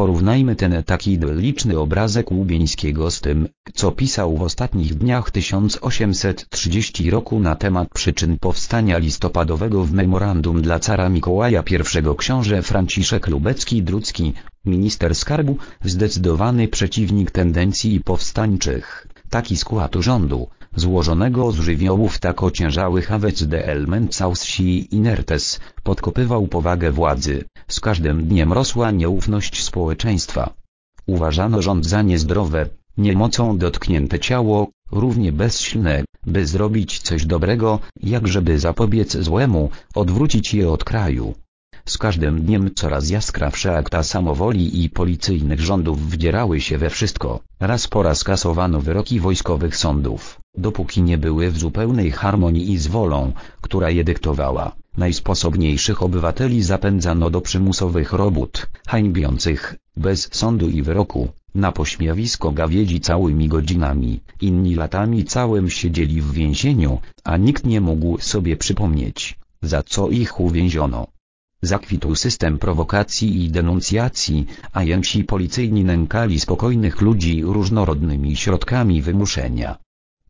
Porównajmy ten taki idylliczny obrazek Łubieńskiego z tym, co pisał w ostatnich dniach 1830 roku na temat przyczyn powstania listopadowego w memorandum dla cara Mikołaja I książę Franciszek Lubecki-Drucki, minister skarbu, zdecydowany przeciwnik tendencji powstańczych. Taki skład rządu, złożonego z żywiołów tak ociężałych avec de elements aussi inertes, podkopywał powagę władzy, z każdym dniem rosła nieufność społeczeństwa. Uważano rząd za niezdrowe, niemocą dotknięte ciało, równie bezsilne, by zrobić coś dobrego, jak żeby zapobiec złemu, odwrócić je od kraju. Z każdym dniem coraz jaskrawsze akta samowoli i policyjnych rządów wdzierały się we wszystko. Raz po raz kasowano wyroki wojskowych sądów, dopóki nie były w zupełnej harmonii z wolą, która je dyktowała. Najsposobniejszych obywateli zapędzano do przymusowych robót, hańbiących, bez sądu i wyroku, na pośmiewisko gawiedzi całymi godzinami, inni latami całym siedzieli w więzieniu, a nikt nie mógł sobie przypomnieć, za co ich uwięziono. Zakwitł system prowokacji i denuncjacji, a jęci policyjni nękali spokojnych ludzi różnorodnymi środkami wymuszenia.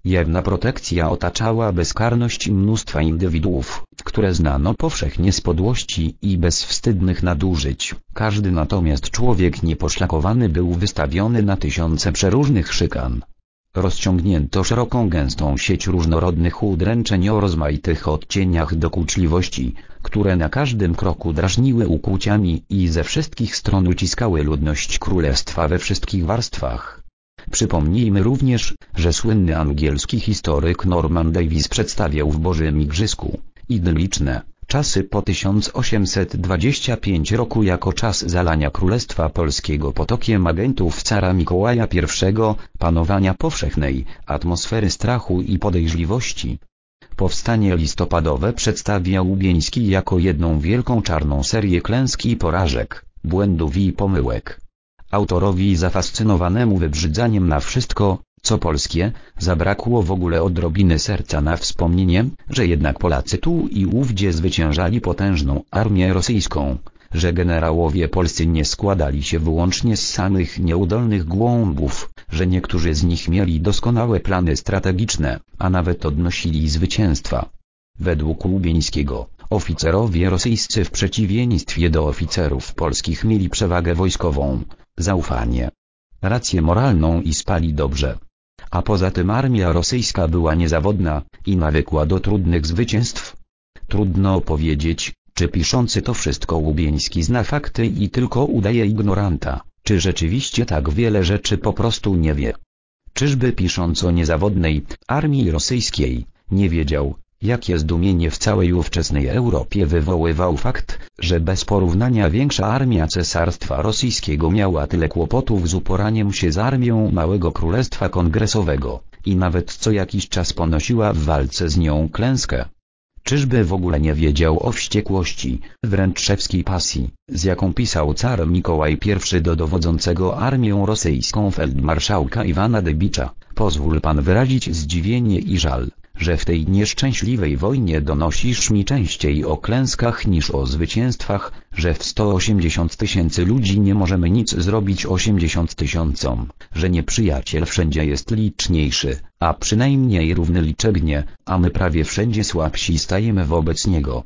Jedna protekcja otaczała bezkarność mnóstwa indywiduów, które znano powszechnie z podłości i bezwstydnych nadużyć. Każdy natomiast człowiek nieposzlakowany był wystawiony na tysiące przeróżnych szykan. Rozciągnięto szeroką gęstą sieć różnorodnych udręczeń o rozmaitych odcieniach dokuczliwości, które na każdym kroku drażniły ukłuciami i ze wszystkich stron uciskały ludność królestwa we wszystkich warstwach. Przypomnijmy również, że słynny angielski historyk Norman Davis przedstawiał w Bożym Igrzysku, idylliczne, czasy po 1825 roku jako czas zalania Królestwa Polskiego potokiem agentów cara Mikołaja I, panowania powszechnej, atmosfery strachu i podejrzliwości. Powstanie listopadowe przedstawia Łubieński jako jedną wielką czarną serię klęski i porażek, błędów i pomyłek. Autorowi zafascynowanemu wybrzydzaniem na wszystko, co polskie, zabrakło w ogóle odrobiny serca na wspomnienie, że jednak Polacy tu i ówdzie zwyciężali potężną armię rosyjską, że generałowie polscy nie składali się wyłącznie z samych nieudolnych głąbów, że niektórzy z nich mieli doskonałe plany strategiczne, a nawet odnosili zwycięstwa. Według Łubieńskiego, oficerowie rosyjscy w przeciwieństwie do oficerów polskich mieli przewagę wojskową, zaufanie, rację moralną i spali dobrze. A poza tym armia rosyjska była niezawodna i nawykła do trudnych zwycięstw. Trudno powiedzieć, czy piszący to wszystko Łubieński zna fakty i tylko udaje ignoranta, czy rzeczywiście tak wiele rzeczy po prostu nie wie. Czyżby pisząc o niezawodnej armii rosyjskiej, nie wiedział, Jakie zdumienie w całej ówczesnej Europie wywoływał fakt, że bez porównania większa armia Cesarstwa Rosyjskiego miała tyle kłopotów z uporaniem się z armią Małego Królestwa Kongresowego, i nawet co jakiś czas ponosiła w walce z nią klęskę. Czyżby w ogóle nie wiedział o wściekłości, wręcz szewskiej pasji, z jaką pisał car Mikołaj I do dowodzącego armią rosyjską feldmarszałka Iwana Debicza, pozwól pan wyrazić zdziwienie i żal, że w tej nieszczęśliwej wojnie donosisz mi częściej o klęskach niż o zwycięstwach, że w 180 tysięcy ludzi nie możemy nic zrobić 80 tysiącom, że nieprzyjaciel wszędzie jest liczniejszy, a przynajmniej równy liczebnie, a my prawie wszędzie słabsi stajemy wobec niego.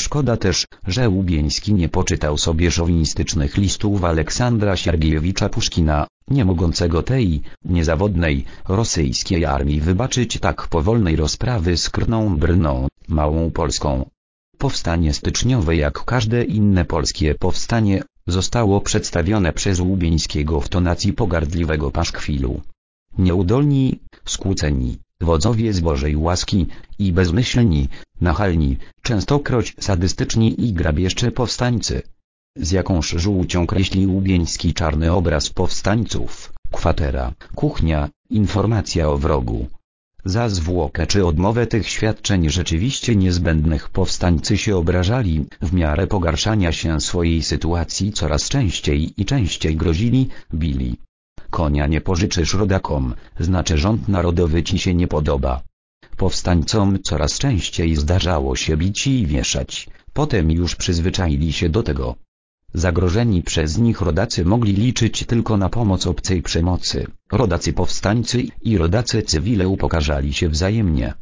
Szkoda też, że Łubieński nie poczytał sobie szowinistycznych listów Aleksandra Siergiejewicza Puszkina, nie mogącego tej, niezawodnej, rosyjskiej armii wybaczyć tak powolnej rozprawy z Krną Brną, Małą Polską. Powstanie styczniowe jak każde inne polskie powstanie, zostało przedstawione przez Łubieńskiego w tonacji pogardliwego paszkwilu. Nieudolni, skłóceni, wodzowie z Bożej łaski, i bezmyślni, nachalni, częstokroć sadystyczni i grabieżczy powstańcy. Z jakąż żółcią kreśli Łubieński czarny obraz powstańców, kwatera, kuchnia, informacja o wrogu. Za zwłokę czy odmowę tych świadczeń rzeczywiście niezbędnych powstańcy się obrażali, w miarę pogarszania się swojej sytuacji coraz częściej i częściej grozili, bili. Konia nie pożyczysz rodakom, znaczy rząd narodowy ci się nie podoba. Powstańcom coraz częściej zdarzało się bić i wieszać, potem już przyzwyczaili się do tego. Zagrożeni przez nich rodacy mogli liczyć tylko na pomoc obcej przemocy. Rodacy powstańcy i rodacy cywile upokarzali się wzajemnie.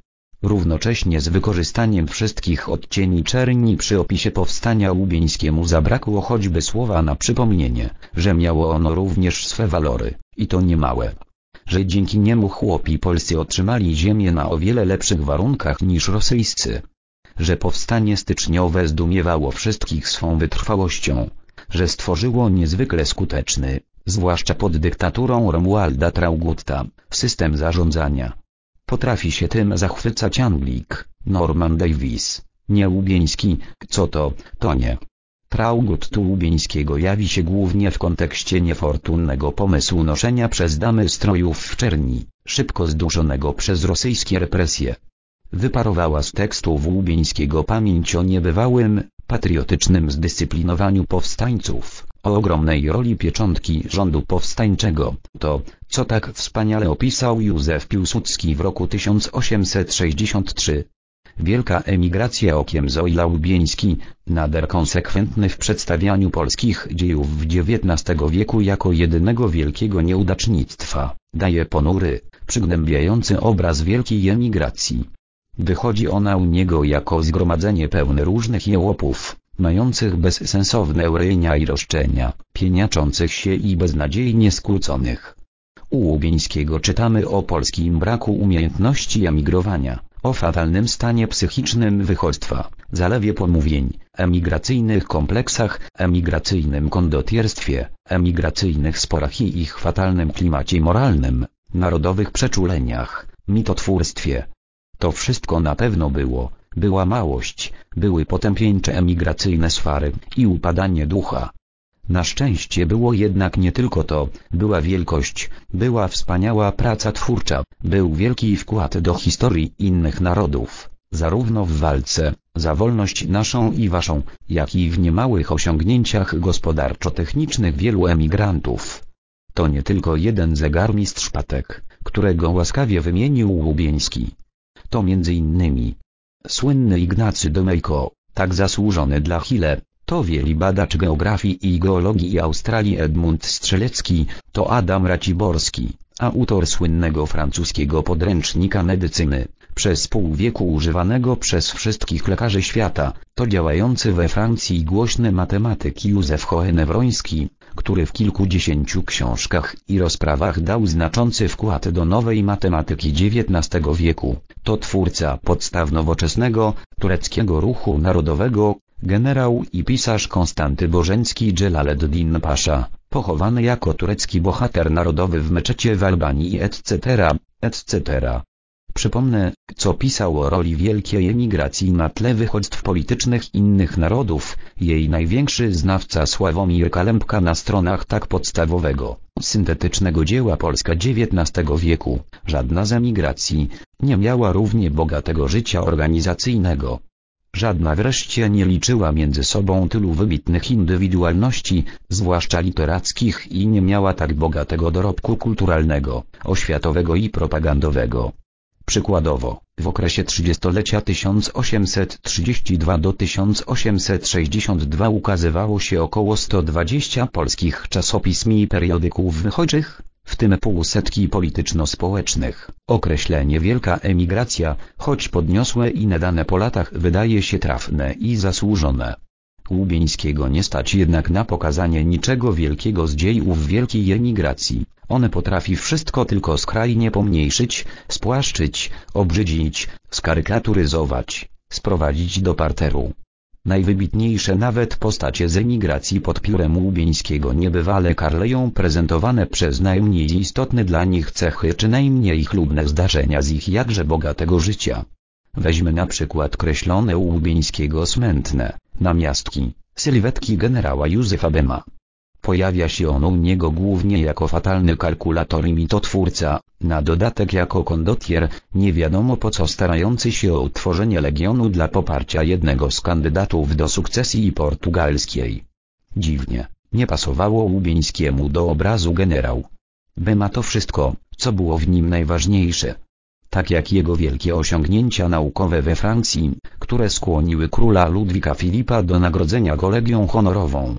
Równocześnie z wykorzystaniem wszystkich odcieni czerni przy opisie powstania łubieńskiemu zabrakło choćby słowa na przypomnienie, że miało ono również swe walory, i to niemałe. Że dzięki niemu chłopi polscy otrzymali ziemię na o wiele lepszych warunkach niż rosyjscy. Że powstanie styczniowe zdumiewało wszystkich swą wytrwałością. Że stworzyło niezwykle skuteczny, zwłaszcza pod dyktaturą Romualda Traugutta, system zarządzania Potrafi się tym zachwycać Anglik, Norman Davis, nie Łubieński, co to, to nie. Traugut tu Łubieńskiego jawi się głównie w kontekście niefortunnego pomysłu noszenia przez damy strojów w czerni, szybko zduszonego przez rosyjskie represje. Wyparowała z tekstów Łubieńskiego pamięć o niebywałym, patriotycznym zdyscyplinowaniu powstańców, o ogromnej roli pieczątki rządu powstańczego, to, co tak wspaniale opisał Józef Piłsudski w roku 1863. Wielka emigracja okiem Zoila Łubieński, nader konsekwentny w przedstawianiu polskich dziejów w XIX wieku jako jedynego wielkiego nieudacznictwa, daje ponury, przygnębiający obraz wielkiej emigracji. Wychodzi ona u niego jako zgromadzenie pełne różnych jełopów, mających bezsensowne urejenia i roszczenia, pieniaczących się i beznadziejnie skłóconych. U Łubieńskiego czytamy o polskim braku umiejętności emigrowania, o fatalnym stanie psychicznym wychodźstwa, zalewie pomówień, emigracyjnych kompleksach, emigracyjnym kondotierstwie, emigracyjnych sporach i ich fatalnym klimacie moralnym, narodowych przeczuleniach, mitotwórstwie. To wszystko na pewno było, była małość, były potępieńcze emigracyjne swary i upadanie ducha. Na szczęście było jednak nie tylko to, była wielkość, była wspaniała praca twórcza, był wielki wkład do historii innych narodów, zarówno w walce, za wolność naszą i waszą, jak i w niemałych osiągnięciach gospodarczo-technicznych wielu emigrantów. To nie tylko jeden zegarmistrz Patek, którego łaskawie wymienił Łubieński. To między innymi Słynny Ignacy Domejko, tak zasłużony dla Chile, to wieli badacz geografii i geologii Australii Edmund Strzelecki, to Adam Raciborski, autor słynnego francuskiego podręcznika medycyny, przez pół wieku używanego przez wszystkich lekarzy świata, to działający we Francji głośny matematyk Józef Hohenewroński, który w kilkudziesięciu książkach i rozprawach dał znaczący wkład do nowej matematyki XIX wieku, to twórca podstaw nowoczesnego, tureckiego ruchu narodowego, generał i pisarz Konstanty Bożencki Dżelaleddin Pasza, pochowany jako turecki bohater narodowy w meczecie w Albanii etc., etc. Przypomnę, co pisał o roli wielkiej emigracji na tle wychodźstw politycznych innych narodów, jej największy znawca Sławomir Kalempka na stronach tak podstawowego, syntetycznego dzieła Polska XIX wieku, żadna z emigracji, nie miała równie bogatego życia organizacyjnego. Żadna wreszcie nie liczyła między sobą tylu wybitnych indywidualności, zwłaszcza literackich i nie miała tak bogatego dorobku kulturalnego, oświatowego i propagandowego. Przykładowo, w okresie trzydziestolecia 1832 do 1862 ukazywało się około 120 polskich czasopism i periodyków wychodźczych, w tym półsetki polityczno-społecznych. Określenie wielka emigracja, choć podniosłe i nadane po latach wydaje się trafne i zasłużone. Łubieńskiego nie stać jednak na pokazanie niczego wielkiego z dziejów wielkiej emigracji. On potrafi wszystko tylko skrajnie pomniejszyć, spłaszczyć, obrzydzić, skarykaturyzować, sprowadzić do parteru. Najwybitniejsze nawet postacie z emigracji pod piórem Łubieńskiego niebywale karleją prezentowane przez najmniej istotne dla nich cechy czy najmniej chlubne zdarzenia z ich jakże bogatego życia. Weźmy na przykład kreślone u Łubieńskiego smętne, namiastki, sylwetki generała Józefa Bema. Pojawia się on u niego głównie jako fatalny kalkulator i mitotwórca, na dodatek jako kondotier, nie wiadomo po co starający się o utworzenie legionu dla poparcia jednego z kandydatów do sukcesji portugalskiej. Dziwnie, nie pasowało Łubieńskiemu do obrazu generał. Bema to wszystko, co było w nim najważniejsze tak jak jego wielkie osiągnięcia naukowe we Francji, które skłoniły króla Ludwika Filipa do nagrodzenia go Legią Honorową,